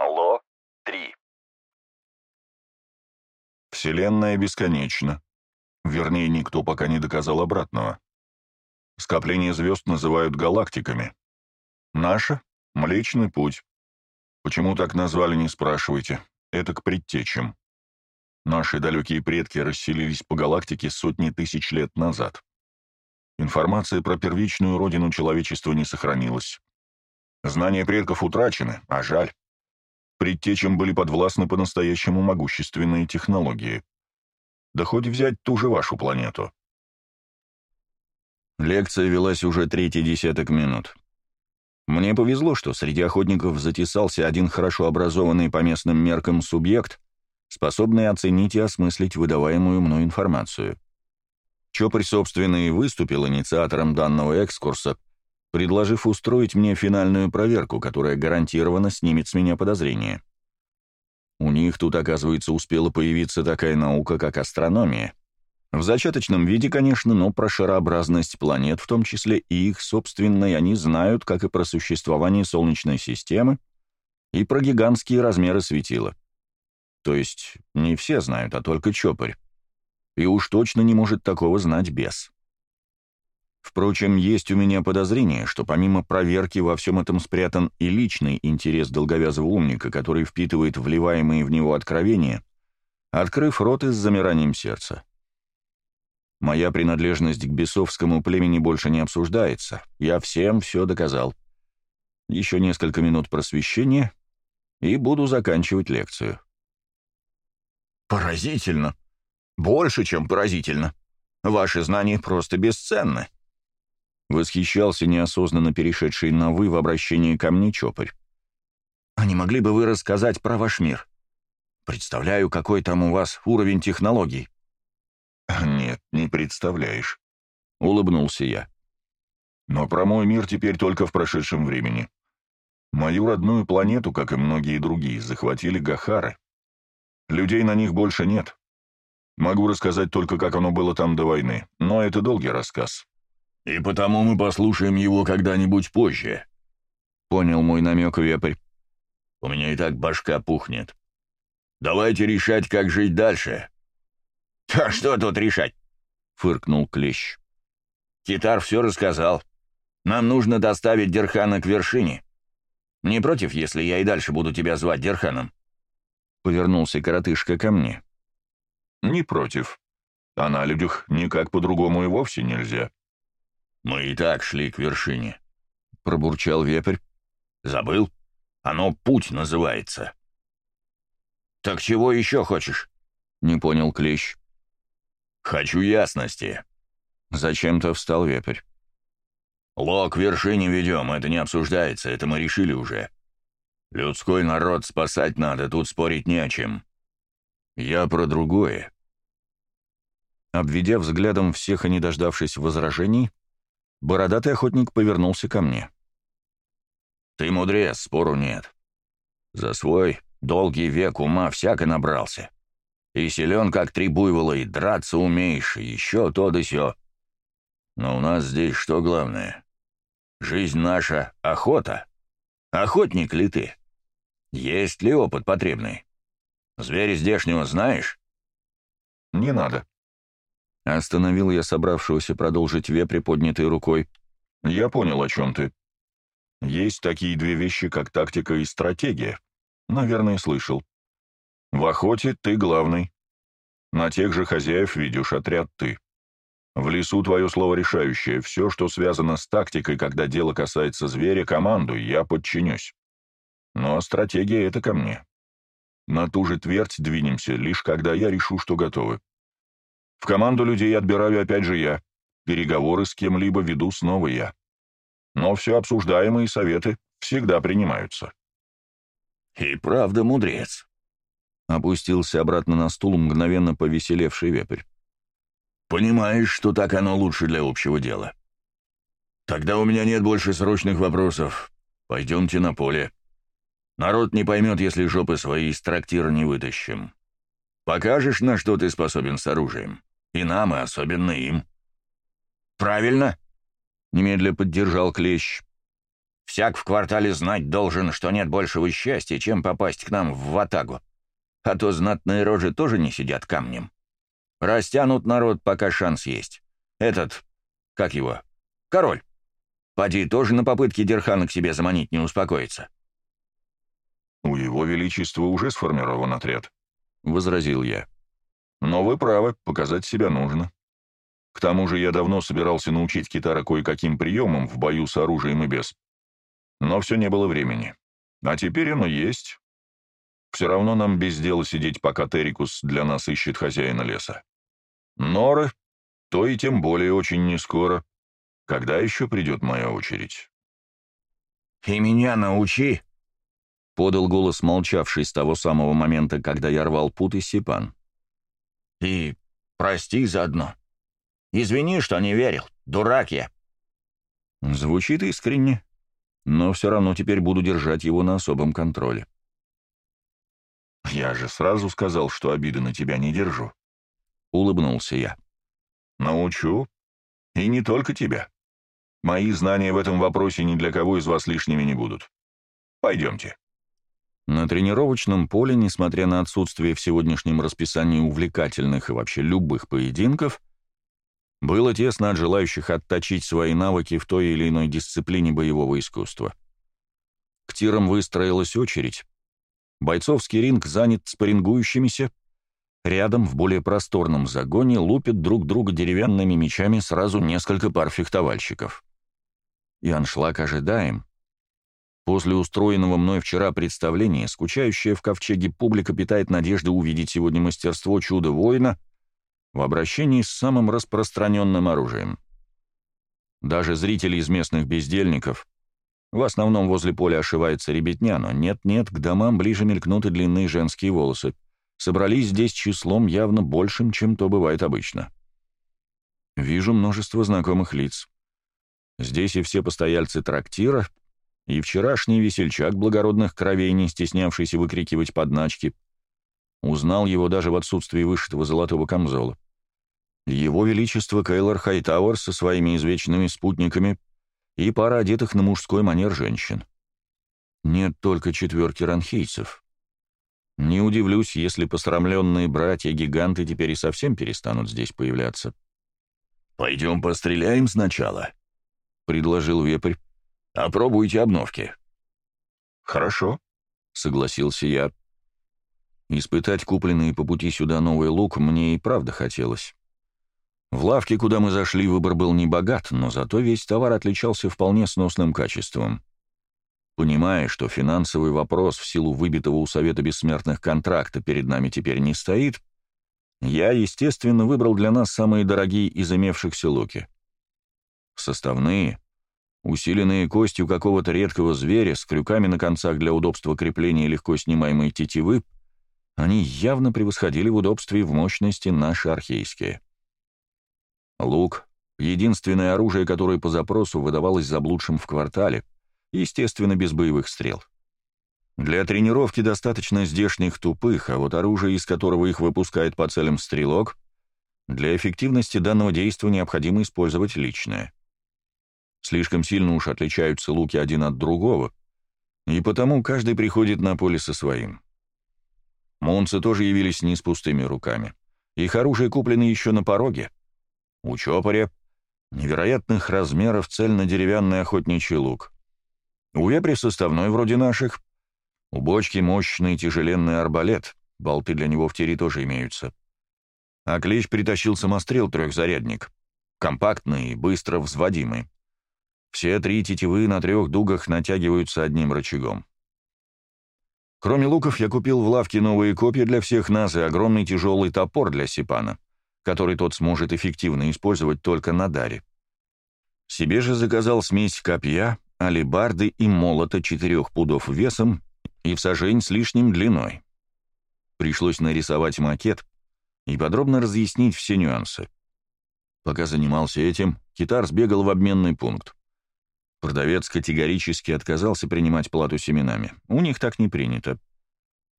Ло-3. Вселенная бесконечна. Вернее, никто пока не доказал обратного. Скопление звезд называют галактиками. Наша — Млечный Путь. Почему так назвали, не спрашивайте. Это к предтечам. Наши далекие предки расселились по галактике сотни тысяч лет назад. Информация про первичную родину человечества не сохранилась. Знания предков утрачены, а жаль. Предтечам были подвластны по-настоящему могущественные технологии. Да хоть взять ту же вашу планету. Лекция велась уже третий десяток минут. Мне повезло, что среди охотников затесался один хорошо образованный по местным меркам субъект, способный оценить и осмыслить выдаваемую мной информацию. Чопарь, собственно, и выступил инициатором данного экскурса, предложив устроить мне финальную проверку, которая гарантированно снимет с меня подозрения. У них тут, оказывается, успела появиться такая наука, как астрономия. В зачаточном виде, конечно, но про шарообразность планет, в том числе и их собственной, они знают, как и про существование Солнечной системы, и про гигантские размеры светила. То есть не все знают, а только Чопарь. И уж точно не может такого знать бес. Впрочем, есть у меня подозрение, что помимо проверки во всем этом спрятан и личный интерес долговязого умника, который впитывает вливаемые в него откровения, открыв рот и с замиранием сердца. Моя принадлежность к бесовскому племени больше не обсуждается. Я всем все доказал. Еще несколько минут просвещения, и буду заканчивать лекцию. «Поразительно! Больше, чем поразительно! Ваши знания просто бесценны!» Восхищался неосознанно перешедший на «вы» в обращении ко мне Чопарь. «А не могли бы вы рассказать про ваш мир? Представляю, какой там у вас уровень технологий». «Нет, не представляешь», — улыбнулся я. «Но про мой мир теперь только в прошедшем времени. Мою родную планету, как и многие другие, захватили Гахары. Людей на них больше нет. Могу рассказать только, как оно было там до войны, но это долгий рассказ. «И потому мы послушаем его когда-нибудь позже», — понял мой намек вепрь. «У меня и так башка пухнет. Давайте решать, как жить дальше». «А что тут решать?» — фыркнул Клещ. «Китар все рассказал. Нам нужно доставить Дерхана к вершине. Не против, если я и дальше буду тебя звать Дерханом?» Повернулся коротышка ко мне. «Не против. А на людях никак по-другому и вовсе нельзя». «Мы и так шли к вершине», — пробурчал вепрь. «Забыл? Оно путь называется». «Так чего еще хочешь?» — не понял Клещ. «Хочу ясности». Зачем-то встал вепрь. «Ло к вершине ведем, это не обсуждается, это мы решили уже. Людской народ спасать надо, тут спорить не о чем. Я про другое». Обведя взглядом всех и не дождавшись возражений, Бородатый охотник повернулся ко мне. «Ты мудрец, спору нет. За свой долгий век ума всяко набрался. И силен, как три буйвола, и драться умеешь, и еще то да сё. Но у нас здесь что главное? Жизнь наша — охота. Охотник ли ты? Есть ли опыт потребный? Зверя здешнего знаешь?» «Не надо», Остановил я собравшегося продолжить вепре поднятой рукой. «Я понял, о чем ты. Есть такие две вещи, как тактика и стратегия. Наверное, слышал. В охоте ты главный. На тех же хозяев ведешь отряд ты. В лесу твое слово решающее. Все, что связано с тактикой, когда дело касается зверя, команду, я подчинюсь. Но стратегия — это ко мне. На ту же твердь двинемся, лишь когда я решу, что готовы. В команду людей отбираю опять же я. Переговоры с кем-либо веду снова я. Но все обсуждаемые советы всегда принимаются. «И правда мудрец», — опустился обратно на стул мгновенно повеселевший вепрь. «Понимаешь, что так оно лучше для общего дела. Тогда у меня нет больше срочных вопросов. Пойдемте на поле. Народ не поймет, если жопы свои из трактира не вытащим. Покажешь, на что ты способен с оружием?» И нам, и особенно им. «Правильно!» — немедля поддержал Клещ. Всяк в квартале знать должен, что нет большего счастья, чем попасть к нам в ватагу. А то знатные рожи тоже не сидят камнем. Растянут народ, пока шанс есть. Этот, как его, король. Поди тоже на попытке Дерхана к себе заманить не успокоится. «У его величества уже сформирован отряд», — возразил я. «Но вы правы, показать себя нужно. К тому же я давно собирался научить Китара кое-каким приемам в бою с оружием и без. Но все не было времени. А теперь оно есть. Все равно нам без дела сидеть, пока Терикус для нас ищет хозяина леса. Норы, то и тем более очень нескоро. Когда еще придет моя очередь?» «И меня научи!» — подал голос, молчавший с того самого момента, когда я рвал пут и Сипан. «И прости заодно. Извини, что не верил. Дурак я». Звучит искренне, но все равно теперь буду держать его на особом контроле. «Я же сразу сказал, что обиды на тебя не держу», — улыбнулся я. «Научу. И не только тебя. Мои знания в этом вопросе ни для кого из вас лишними не будут. Пойдемте». На тренировочном поле, несмотря на отсутствие в сегодняшнем расписании увлекательных и вообще любых поединков, было тесно от желающих отточить свои навыки в той или иной дисциплине боевого искусства. К тирам выстроилась очередь. Бойцовский ринг занят спаррингующимися. Рядом, в более просторном загоне, лупят друг друга деревянными мечами сразу несколько пар фехтовальщиков. И аншлаг ожидаем. После устроенного мной вчера представления, скучающая в ковчеге публика питает надежды увидеть сегодня мастерство чуда-воина в обращении с самым распространенным оружием. Даже зрители из местных бездельников, в основном возле поля ошивается ребятня, но нет-нет, к домам ближе мелькнут и длинные женские волосы, собрались здесь числом явно большим, чем то бывает обычно. Вижу множество знакомых лиц. Здесь и все постояльцы трактира, и вчерашний весельчак благородных кровей, не стеснявшийся выкрикивать подначки, узнал его даже в отсутствии вышитого золотого камзола. Его Величество Кейлор Хайтауэр со своими извечными спутниками и пара одетых на мужской манер женщин. Нет только четверки ранхейцев. Не удивлюсь, если посрамленные братья-гиганты теперь и совсем перестанут здесь появляться. «Пойдем постреляем сначала», — предложил вепрь. Опробуйте обновки». «Хорошо», — согласился я. Испытать купленный по пути сюда новый лук мне и правда хотелось. В лавке, куда мы зашли, выбор был не богат, но зато весь товар отличался вполне сносным качеством. Понимая, что финансовый вопрос в силу выбитого у Совета Бессмертных контракта перед нами теперь не стоит, я, естественно, выбрал для нас самые дорогие из имевшихся луки. Составные, усиленные костью какого-то редкого зверя с крюками на концах для удобства крепления легко снимаемой тетивы, они явно превосходили в удобстве и в мощности наши архейские. Лук — единственное оружие, которое по запросу выдавалось заблудшим в квартале, естественно, без боевых стрел. Для тренировки достаточно здешних тупых, а вот оружие, из которого их выпускает по целям стрелок, для эффективности данного действия необходимо использовать личное. Слишком сильно уж отличаются луки один от другого, и потому каждый приходит на поле со своим. Монцы тоже явились не с пустыми руками. Их оружие куплено еще на пороге. У Чопаря невероятных размеров цельно-деревянный охотничий лук. У вепри составной вроде наших. У бочки мощный тяжеленный арбалет, болты для него в тире тоже имеются. А клещ притащил самострел-трехзарядник, компактный и быстро взводимый. Все три тетивы на трех дугах натягиваются одним рычагом. Кроме луков, я купил в лавке новые копья для всех нас и огромный тяжелый топор для Сипана, который тот сможет эффективно использовать только на даре. Себе же заказал смесь копья, алебарды и молота четырех пудов весом и в сажень с лишним длиной. Пришлось нарисовать макет и подробно разъяснить все нюансы. Пока занимался этим, китар сбегал в обменный пункт. Продавец категорически отказался принимать плату семенами. У них так не принято.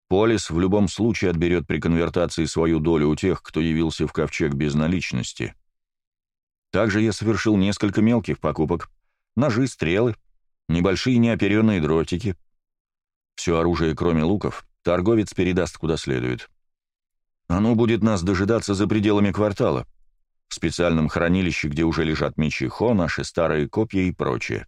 Полис в любом случае отберет при конвертации свою долю у тех, кто явился в ковчег без наличности. Также я совершил несколько мелких покупок. Ножи, стрелы, небольшие неоперенные дротики. Все оружие, кроме луков, торговец передаст куда следует. Оно будет нас дожидаться за пределами квартала, в специальном хранилище, где уже лежат мечи Хо, наши старые копья и прочее.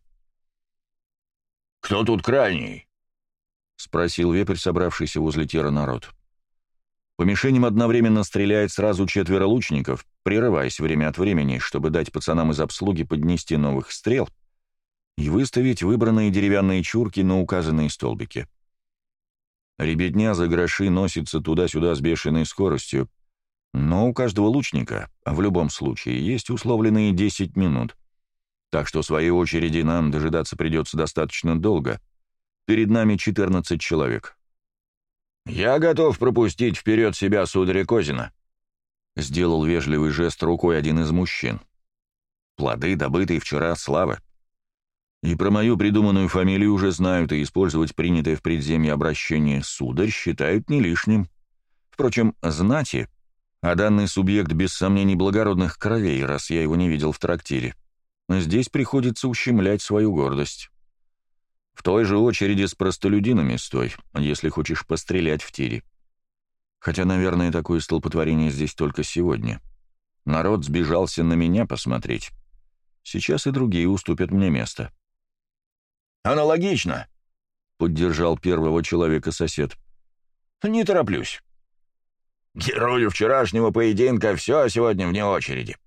«Кто тут крайний?» — спросил вепрь, собравшийся возле тира народ. По мишеням одновременно стреляет сразу четверо лучников, прерываясь время от времени, чтобы дать пацанам из обслуги поднести новых стрел и выставить выбранные деревянные чурки на указанные столбики. Ребятня за гроши носится туда-сюда с бешеной скоростью, но у каждого лучника, в любом случае, есть условленные 10 минут, так что в своей очереди нам дожидаться придется достаточно долго. Перед нами 14 человек. «Я готов пропустить вперед себя сударя Козина», — сделал вежливый жест рукой один из мужчин. «Плоды, добытые вчера, славы. И про мою придуманную фамилию уже знают, и использовать принятое в предземье обращение «сударь» считают не лишним. Впрочем, знати, а данный субъект без сомнений благородных кровей, раз я его не видел в трактире, здесь приходится ущемлять свою гордость». В той же очереди с простолюдинами стой, если хочешь пострелять в тире. Хотя, наверное, такое столпотворение здесь только сегодня. Народ сбежался на меня посмотреть. Сейчас и другие уступят мне место. «Аналогично», — поддержал первого человека сосед. «Не тороплюсь. Герою вчерашнего поединка все сегодня вне очереди».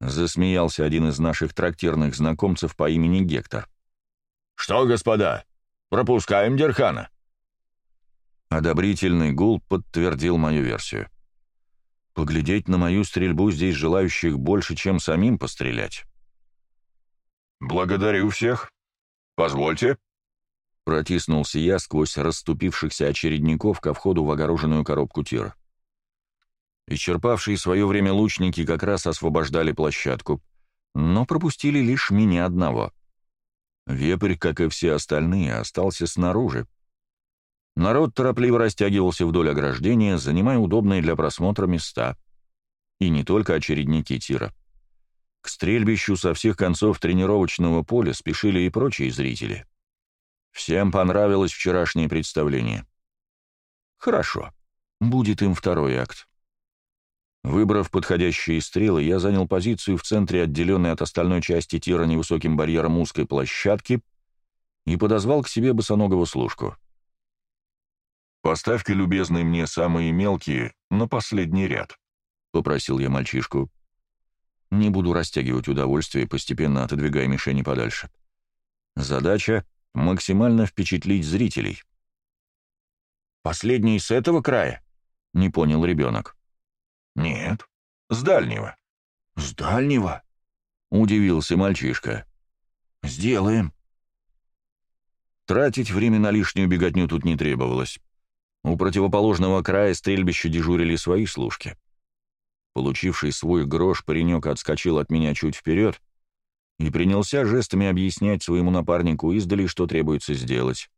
Засмеялся один из наших трактирных знакомцев по имени Гектор. «Что, господа, пропускаем Дерхана?» Одобрительный гул подтвердил мою версию. Поглядеть на мою стрельбу здесь желающих больше, чем самим пострелять. «Благодарю всех. Позвольте». Протиснулся я сквозь расступившихся очередников ко входу в огороженную коробку тира. Исчерпавшие свое время лучники как раз освобождали площадку, но пропустили лишь меня одного — Вепрь, как и все остальные, остался снаружи. Народ торопливо растягивался вдоль ограждения, занимая удобные для просмотра места. И не только очередники тира. К стрельбищу со всех концов тренировочного поля спешили и прочие зрители. Всем понравилось вчерашнее представление. Хорошо, будет им второй акт. Выбрав подходящие стрелы, я занял позицию в центре отделенной от остальной части тира невысоким барьером узкой площадки и подозвал к себе босоногого служку. «Поставьте, любезный, мне самые мелкие на последний ряд», — попросил я мальчишку. Не буду растягивать удовольствие, постепенно отодвигая мишени подальше. Задача — максимально впечатлить зрителей. «Последний с этого края?» — не понял ребенок. «Нет, с дальнего». «С дальнего?» — удивился мальчишка. «Сделаем». Тратить время на лишнюю беготню тут не требовалось. У противоположного края стрельбища дежурили свои служки. Получивший свой грош, паренек отскочил от меня чуть вперед и принялся жестами объяснять своему напарнику издали, что требуется сделать.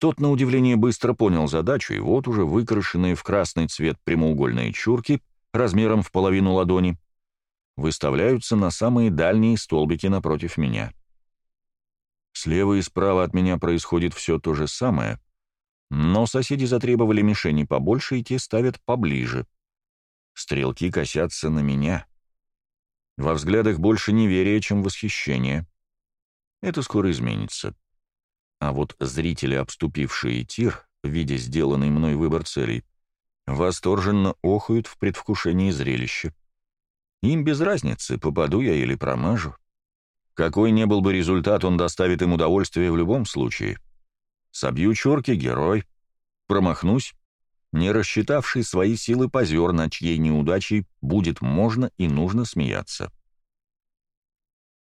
Тот, на удивление, быстро понял задачу, и вот уже выкрашенные в красный цвет прямоугольные чурки размером в половину ладони выставляются на самые дальние столбики напротив меня. Слева и справа от меня происходит все то же самое, но соседи затребовали мишени побольше, и те ставят поближе. Стрелки косятся на меня. Во взглядах больше неверия, чем восхищение. Это скоро изменится. А вот зрители, обступившие тир, видя сделанный мной выбор целей, восторженно охают в предвкушении зрелища. Им без разницы, попаду я или промажу. Какой не был бы результат, он доставит им удовольствие в любом случае. Собью чурки — герой. Промахнусь — не рассчитавший свои силы позер, на чьей неудачей будет можно и нужно смеяться.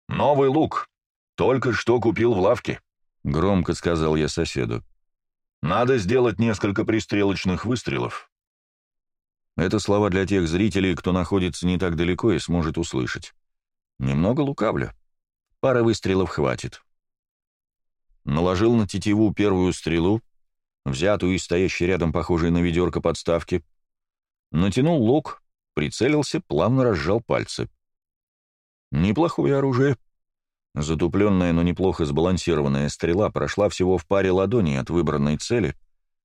«Новый лук. Только что купил в лавке», — громко сказал я соседу. «Надо сделать несколько пристрелочных выстрелов». Это слова для тех зрителей, кто находится не так далеко и сможет услышать. Немного лукавлю. Пары выстрелов хватит. Наложил на тетиву первую стрелу, взятую из стоящей рядом похожей на ведерко подставки, натянул лук, прицелился, плавно разжал пальцы. Неплохое оружие. Затупленная, но неплохо сбалансированная стрела прошла всего в паре ладоней от выбранной цели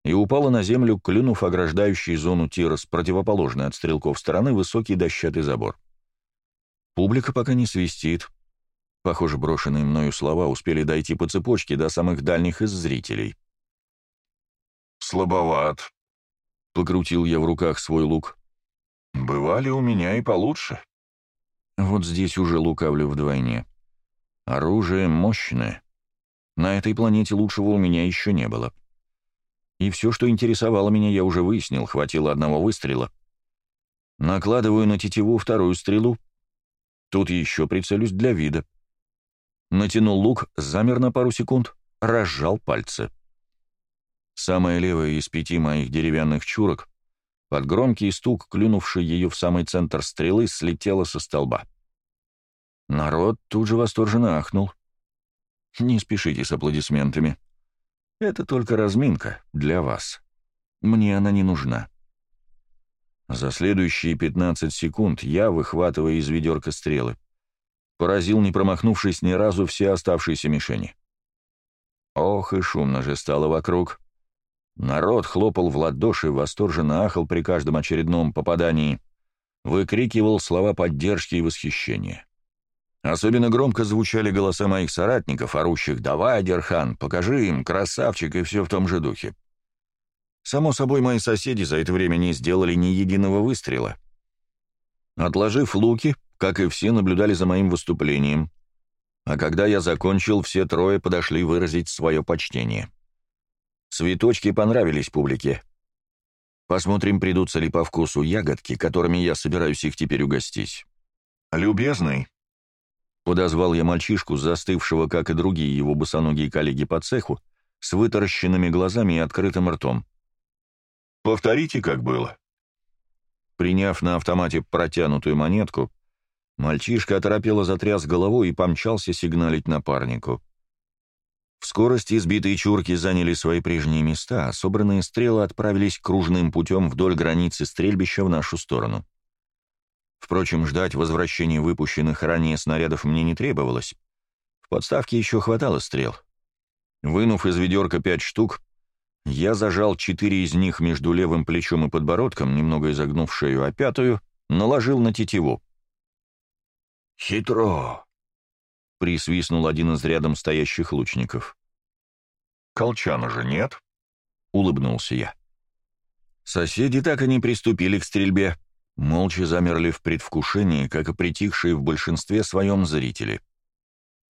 и упала на землю, клюнув ограждающий зону тира с противоположной от стрелков стороны высокий дощатый забор. Публика пока не свистит. Похоже, брошенные мною слова успели дойти по цепочке до самых дальних из зрителей. «Слабоват», — покрутил я в руках свой лук. «Бывали у меня и получше». Вот здесь уже лукавлю вдвойне. Оружие мощное. На этой планете лучшего у меня еще не было. И все, что интересовало меня, я уже выяснил, хватило одного выстрела. Накладываю на тетиву вторую стрелу. Тут еще прицелюсь для вида. Натянул лук, замер на пару секунд, разжал пальцы. Самая левая из пяти моих деревянных чурок, под громкий стук, клюнувший ее в самый центр стрелы, слетела со столба. Народ тут же восторженно ахнул. Не спешите с аплодисментами. Это только разминка для вас. Мне она не нужна. За следующие 15 секунд я, выхватывая из ведерка стрелы, поразил, не промахнувшись ни разу, все оставшиеся мишени. Ох, и шумно же стало вокруг. Народ хлопал в ладоши, восторженно ахал при каждом очередном попадании, выкрикивал слова поддержки и восхищения. Особенно громко звучали голоса моих соратников, орущих «Давай, Дерхан, покажи им, красавчик» и все в том же духе. Само собой, мои соседи за это время не сделали ни единого выстрела. Отложив луки, как и все, наблюдали за моим выступлением. А когда я закончил, все трое подошли выразить свое почтение. Цветочки понравились публике. Посмотрим, придутся ли по вкусу ягодки, которыми я собираюсь их теперь угостить. «Любезный», Подозвал я мальчишку, застывшего, как и другие его босоногие коллеги по цеху, с вытаращенными глазами и открытым ртом. «Повторите, как было». Приняв на автомате протянутую монетку, мальчишка оторопело затряс головой и помчался сигналить напарнику. В скорости сбитые чурки заняли свои прежние места, а собранные стрелы отправились кружным путем вдоль границы стрельбища в нашу сторону. Впрочем, ждать возвращения выпущенных ранее снарядов мне не требовалось. В подставке еще хватало стрел. Вынув из ведерка пять штук, я зажал четыре из них между левым плечом и подбородком, немного изогнув шею, а пятую наложил на тетиву. «Хитро!» — присвистнул один из рядом стоящих лучников. «Колчана же нет?» — улыбнулся я. Соседи так и не приступили к стрельбе, молча замерли в предвкушении, как и притихшие в большинстве своем зрители.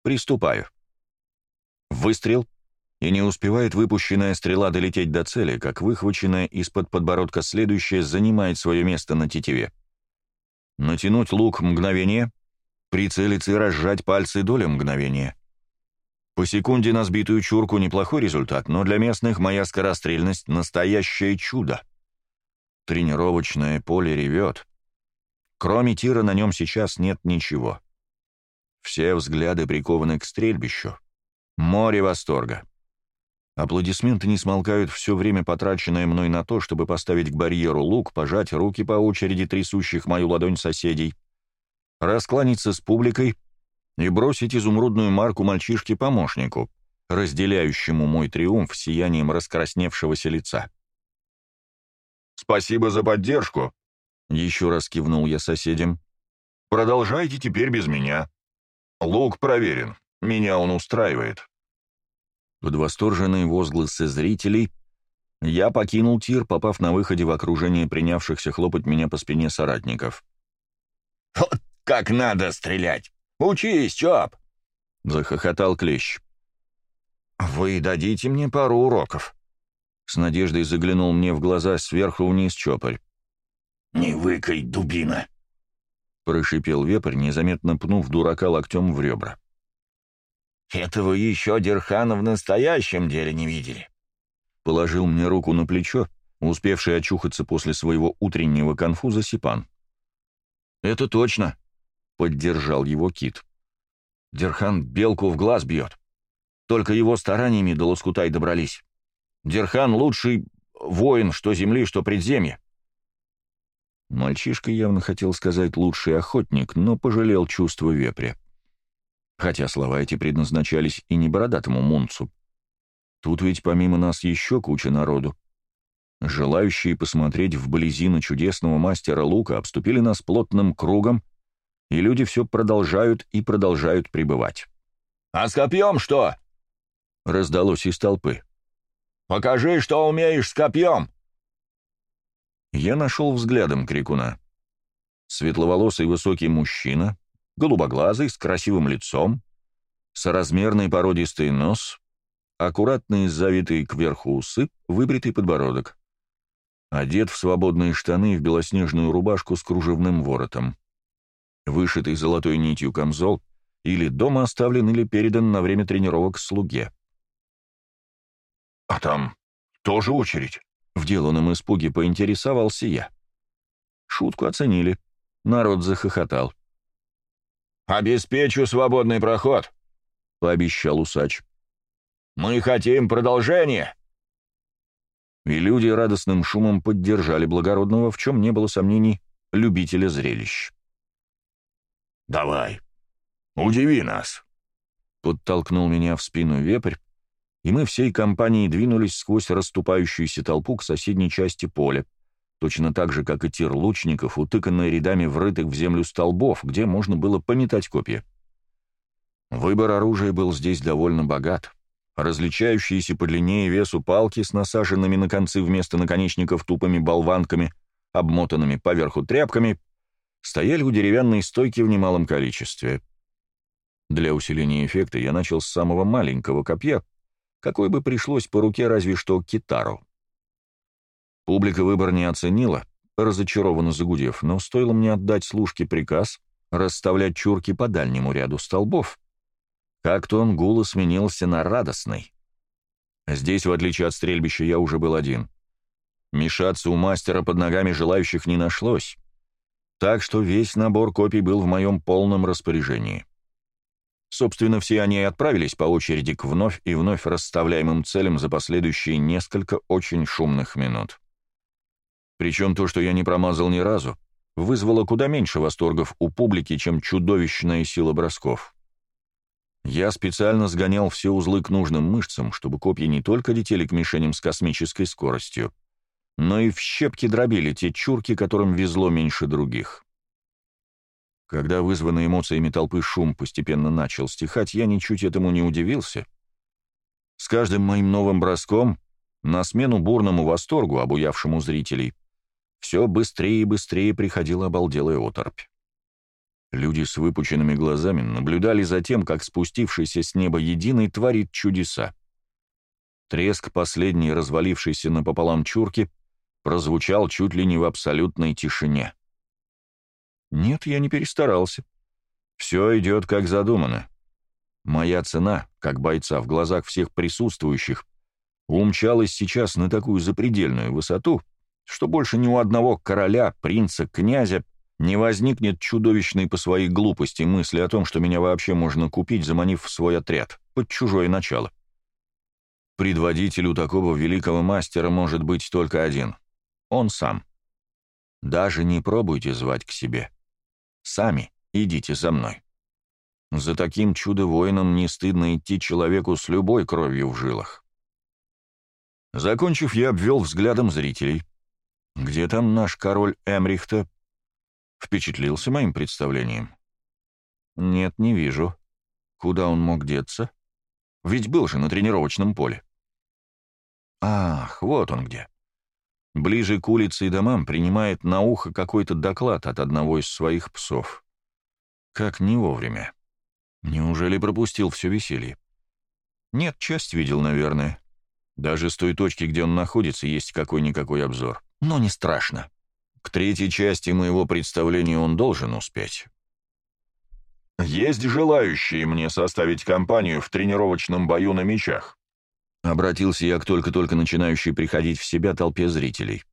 Приступаю. Выстрел, и не успевает выпущенная стрела долететь до цели, как выхваченная из-под подбородка следующая занимает свое место на тетиве. Натянуть лук мгновение, прицелиться и разжать пальцы доля мгновения. По секунде на сбитую чурку неплохой результат, но для местных моя скорострельность — настоящее чудо. Тренировочное поле ревет. Кроме тира на нем сейчас нет ничего. Все взгляды прикованы к стрельбищу. Море восторга. Аплодисменты не смолкают все время, потраченное мной на то, чтобы поставить к барьеру лук, пожать руки по очереди трясущих мою ладонь соседей, раскланяться с публикой и бросить изумрудную марку мальчишке-помощнику, разделяющему мой триумф сиянием раскрасневшегося лица. «Спасибо за поддержку», — еще раз кивнул я соседям. «Продолжайте теперь без меня. Лук проверен, меня он устраивает». Под восторженные возгласы зрителей я покинул тир, попав на выходе в окружение принявшихся хлопать меня по спине соратников. «Вот как надо стрелять! Учись, Чоп!» — захохотал Клещ. «Вы дадите мне пару уроков», с надеждой заглянул мне в глаза сверху вниз чопарь. «Не выкай, дубина!» Прошипел вепрь, незаметно пнув дурака локтем в ребра. «Этого еще Дерхана в настоящем деле не видели!» Положил мне руку на плечо, успевший очухаться после своего утреннего конфуза Сипан. «Это точно!» — поддержал его Кит. «Дерхан белку в глаз бьет. Только его стараниями до лоскута добрались. Дерхан лучший воин, что земли, что предземья. Мальчишка явно хотел сказать «лучший охотник», но пожалел чувство вепря. Хотя слова эти предназначались и не бородатому мунцу. Тут ведь помимо нас еще куча народу. Желающие посмотреть вблизи на чудесного мастера лука обступили нас плотным кругом, и люди все продолжают и продолжают пребывать. «А с копьем что?» — раздалось из толпы. «Покажи, что умеешь с копьем!» Я нашел взглядом крикуна. Светловолосый высокий мужчина, голубоглазый, с красивым лицом, соразмерный породистый нос, аккуратный завитый кверху усы, выбритый подбородок. Одет в свободные штаны и в белоснежную рубашку с кружевным воротом. Вышитый золотой нитью камзол или дома оставлен или передан на время тренировок слуге. «А там тоже очередь?» В деланном испуге поинтересовался я. Шутку оценили. Народ захохотал. «Обеспечу свободный проход», — пообещал усач. «Мы хотим продолжения». И люди радостным шумом поддержали благородного, в чем не было сомнений, любителя зрелищ. «Давай, удиви нас», — подтолкнул меня в спину вепрь, и мы всей компанией двинулись сквозь расступающуюся толпу к соседней части поля, точно так же, как и тир лучников, утыканные рядами врытых в землю столбов, где можно было пометать копья. Выбор оружия был здесь довольно богат. Различающиеся по длине и весу палки с насаженными на концы вместо наконечников тупыми болванками, обмотанными поверху тряпками, стояли у деревянной стойки в немалом количестве. Для усиления эффекта я начал с самого маленького копья, какой бы пришлось по руке разве что китару. Публика выбор не оценила, разочарованно загудев, но стоило мне отдать служке приказ расставлять чурки по дальнему ряду столбов. Как-то он гуло сменился на радостный. Здесь, в отличие от стрельбища, я уже был один. Мешаться у мастера под ногами желающих не нашлось, так что весь набор копий был в моем полном распоряжении. Собственно, все они и отправились по очереди к вновь и вновь расставляемым целям за последующие несколько очень шумных минут. Причем то, что я не промазал ни разу, вызвало куда меньше восторгов у публики, чем чудовищная сила бросков. Я специально сгонял все узлы к нужным мышцам, чтобы копья не только летели к мишеням с космической скоростью, но и в щепки дробили те чурки, которым везло меньше других. Когда вызванный эмоциями толпы шум постепенно начал стихать, я ничуть этому не удивился. С каждым моим новым броском, на смену бурному восторгу, обуявшему зрителей, все быстрее и быстрее приходила обалделая оторпь. Люди с выпученными глазами наблюдали за тем, как спустившийся с неба единый творит чудеса. Треск последней развалившейся напополам чурки прозвучал чуть ли не в абсолютной тишине. Нет, я не перестарался. Все идет как задумано. Моя цена, как бойца в глазах всех присутствующих, умчалась сейчас на такую запредельную высоту, что больше ни у одного короля, принца, князя не возникнет чудовищной по своей глупости мысли о том, что меня вообще можно купить, заманив в свой отряд, под чужое начало. Предводителю такого великого мастера может быть только один — он сам. Даже не пробуйте звать к себе. Сами идите за мной. За таким чудо-воином не стыдно идти человеку с любой кровью в жилах. Закончив, я обвел взглядом зрителей — где там наш король Эмрихта? Впечатлился моим представлением? Нет, не вижу. Куда он мог деться? Ведь был же на тренировочном поле. Ах, вот он где. Ближе к улице и домам принимает на ухо какой-то доклад от одного из своих псов. Как не вовремя. Неужели пропустил все веселье? Нет, часть видел, наверное. Даже с той точки, где он находится, есть какой-никакой обзор но не страшно. К третьей части моего представления он должен успеть. «Есть желающие мне составить компанию в тренировочном бою на мечах?» Обратился я к только-только начинающей приходить в себя толпе зрителей.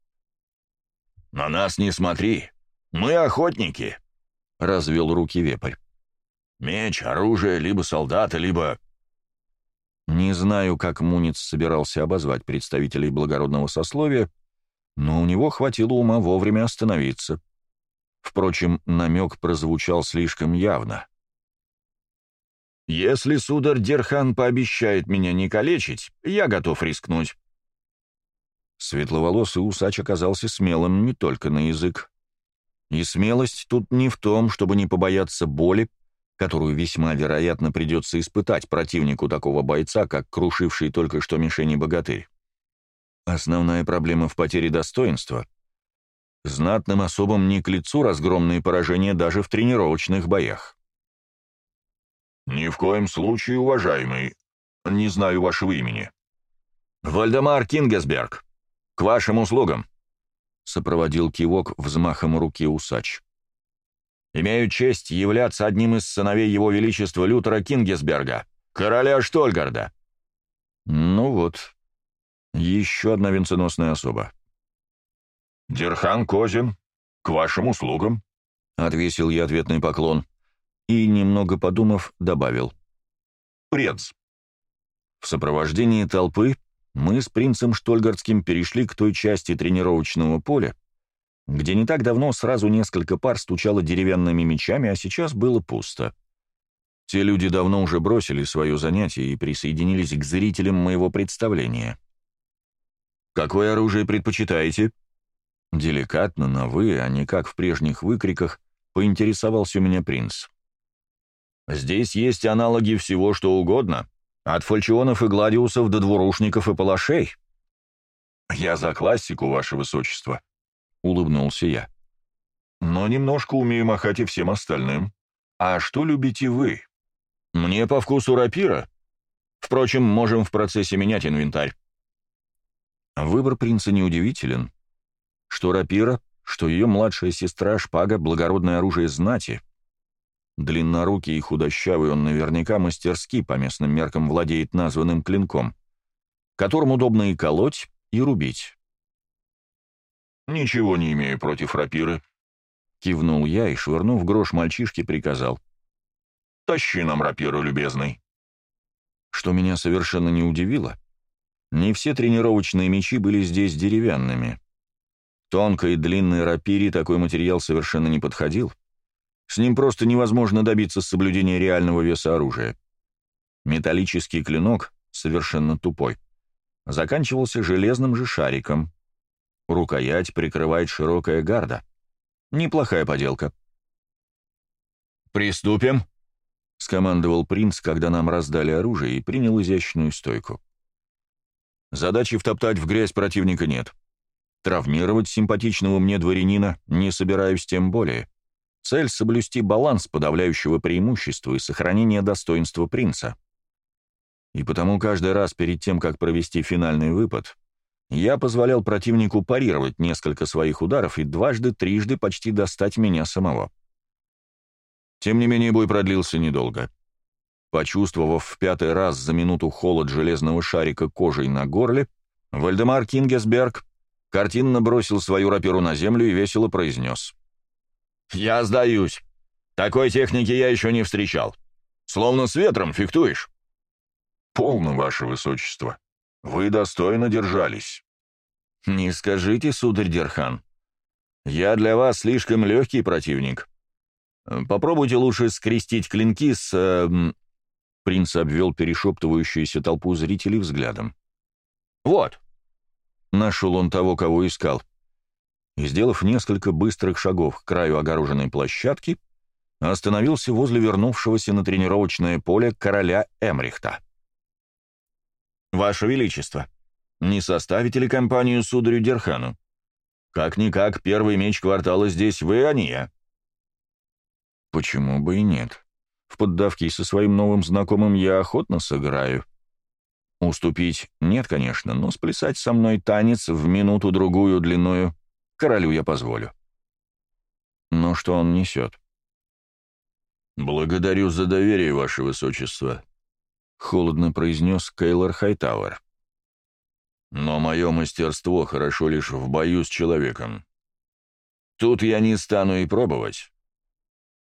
«На нас не смотри. Мы охотники», — развел руки вепрь. «Меч, оружие, либо солдаты, либо...» Не знаю, как Муниц собирался обозвать представителей благородного сословия, но у него хватило ума вовремя остановиться. Впрочем, намек прозвучал слишком явно. Если сударь Дерхан пообещает меня не калечить, я готов рискнуть». Светловолосый усач оказался смелым не только на язык. И смелость тут не в том, чтобы не побояться боли, которую весьма вероятно придется испытать противнику такого бойца, как крушивший только что мишени богатырь. Основная проблема в потере достоинства. Знатным особам не к лицу разгромные поражения даже в тренировочных боях. «Ни в коем случае, уважаемый. Не знаю вашего имени». «Вальдемар Кингесберг. К вашим услугам», — сопроводил кивок взмахом руки усач. «Имею честь являться одним из сыновей его величества Лютера Кингесберга, короля Штольгарда». «Ну вот, еще одна венценосная особа». «Дерхан Козин, к вашим услугам», — отвесил я ответный поклон и, немного подумав, добавил. «Прец». В сопровождении толпы мы с принцем Штольгардским перешли к той части тренировочного поля, где не так давно сразу несколько пар стучало деревянными мечами, а сейчас было пусто. Те люди давно уже бросили свое занятие и присоединились к зрителям моего представления. «Какое оружие предпочитаете?» Деликатно, на «вы», а не как в прежних выкриках, поинтересовался у меня принц. Здесь есть аналоги всего, что угодно, от фальчионов и гладиусов до двурушников и палашей». «Я за классику, ваше высочество», — улыбнулся я. «Но немножко умею махать и всем остальным. А что любите вы?» «Мне по вкусу рапира. Впрочем, можем в процессе менять инвентарь». Выбор принца неудивителен. Что рапира, что ее младшая сестра шпага — благородное оружие знати — Длиннорукий и худощавый он наверняка мастерски по местным меркам владеет названным клинком, которым удобно и колоть, и рубить. «Ничего не имею против рапиры», — кивнул я и, швырнув грош мальчишке, приказал. «Тащи нам рапиру, любезный». Что меня совершенно не удивило, не все тренировочные мечи были здесь деревянными. Тонкой и длинной рапире такой материал совершенно не подходил — с ним просто невозможно добиться соблюдения реального веса оружия. Металлический клинок, совершенно тупой, заканчивался железным же шариком. Рукоять прикрывает широкая гарда. Неплохая поделка. «Приступим», — скомандовал принц, когда нам раздали оружие, и принял изящную стойку. Задачи втоптать в грязь противника нет. Травмировать симпатичного мне дворянина не собираюсь тем более. Цель — соблюсти баланс подавляющего преимущества и сохранения достоинства принца. И потому каждый раз перед тем, как провести финальный выпад, я позволял противнику парировать несколько своих ударов и дважды-трижды почти достать меня самого. Тем не менее, бой продлился недолго. Почувствовав в пятый раз за минуту холод железного шарика кожей на горле, Вальдемар Кингесберг картинно бросил свою рапиру на землю и весело произнес — «Я сдаюсь. Такой техники я еще не встречал. Словно с ветром фехтуешь». «Полно, ваше высочество. Вы достойно держались». «Не скажите, сударь Дерхан. Я для вас слишком легкий противник. Попробуйте лучше скрестить клинки с...» э, Принц обвел перешептывающуюся толпу зрителей взглядом. «Вот». Нашел он того, кого искал и, сделав несколько быстрых шагов к краю огороженной площадки, остановился возле вернувшегося на тренировочное поле короля Эмрихта. «Ваше Величество, не составите ли компанию сударю Дерхану? Как-никак, первый меч квартала здесь вы, а не я». «Почему бы и нет? В поддавки со своим новым знакомым я охотно сыграю. Уступить нет, конечно, но сплясать со мной танец в минуту-другую длиною Королю я позволю. Но что он несет? «Благодарю за доверие, ваше высочество», — холодно произнес Кейлор Хайтауэр. «Но мое мастерство хорошо лишь в бою с человеком. Тут я не стану и пробовать.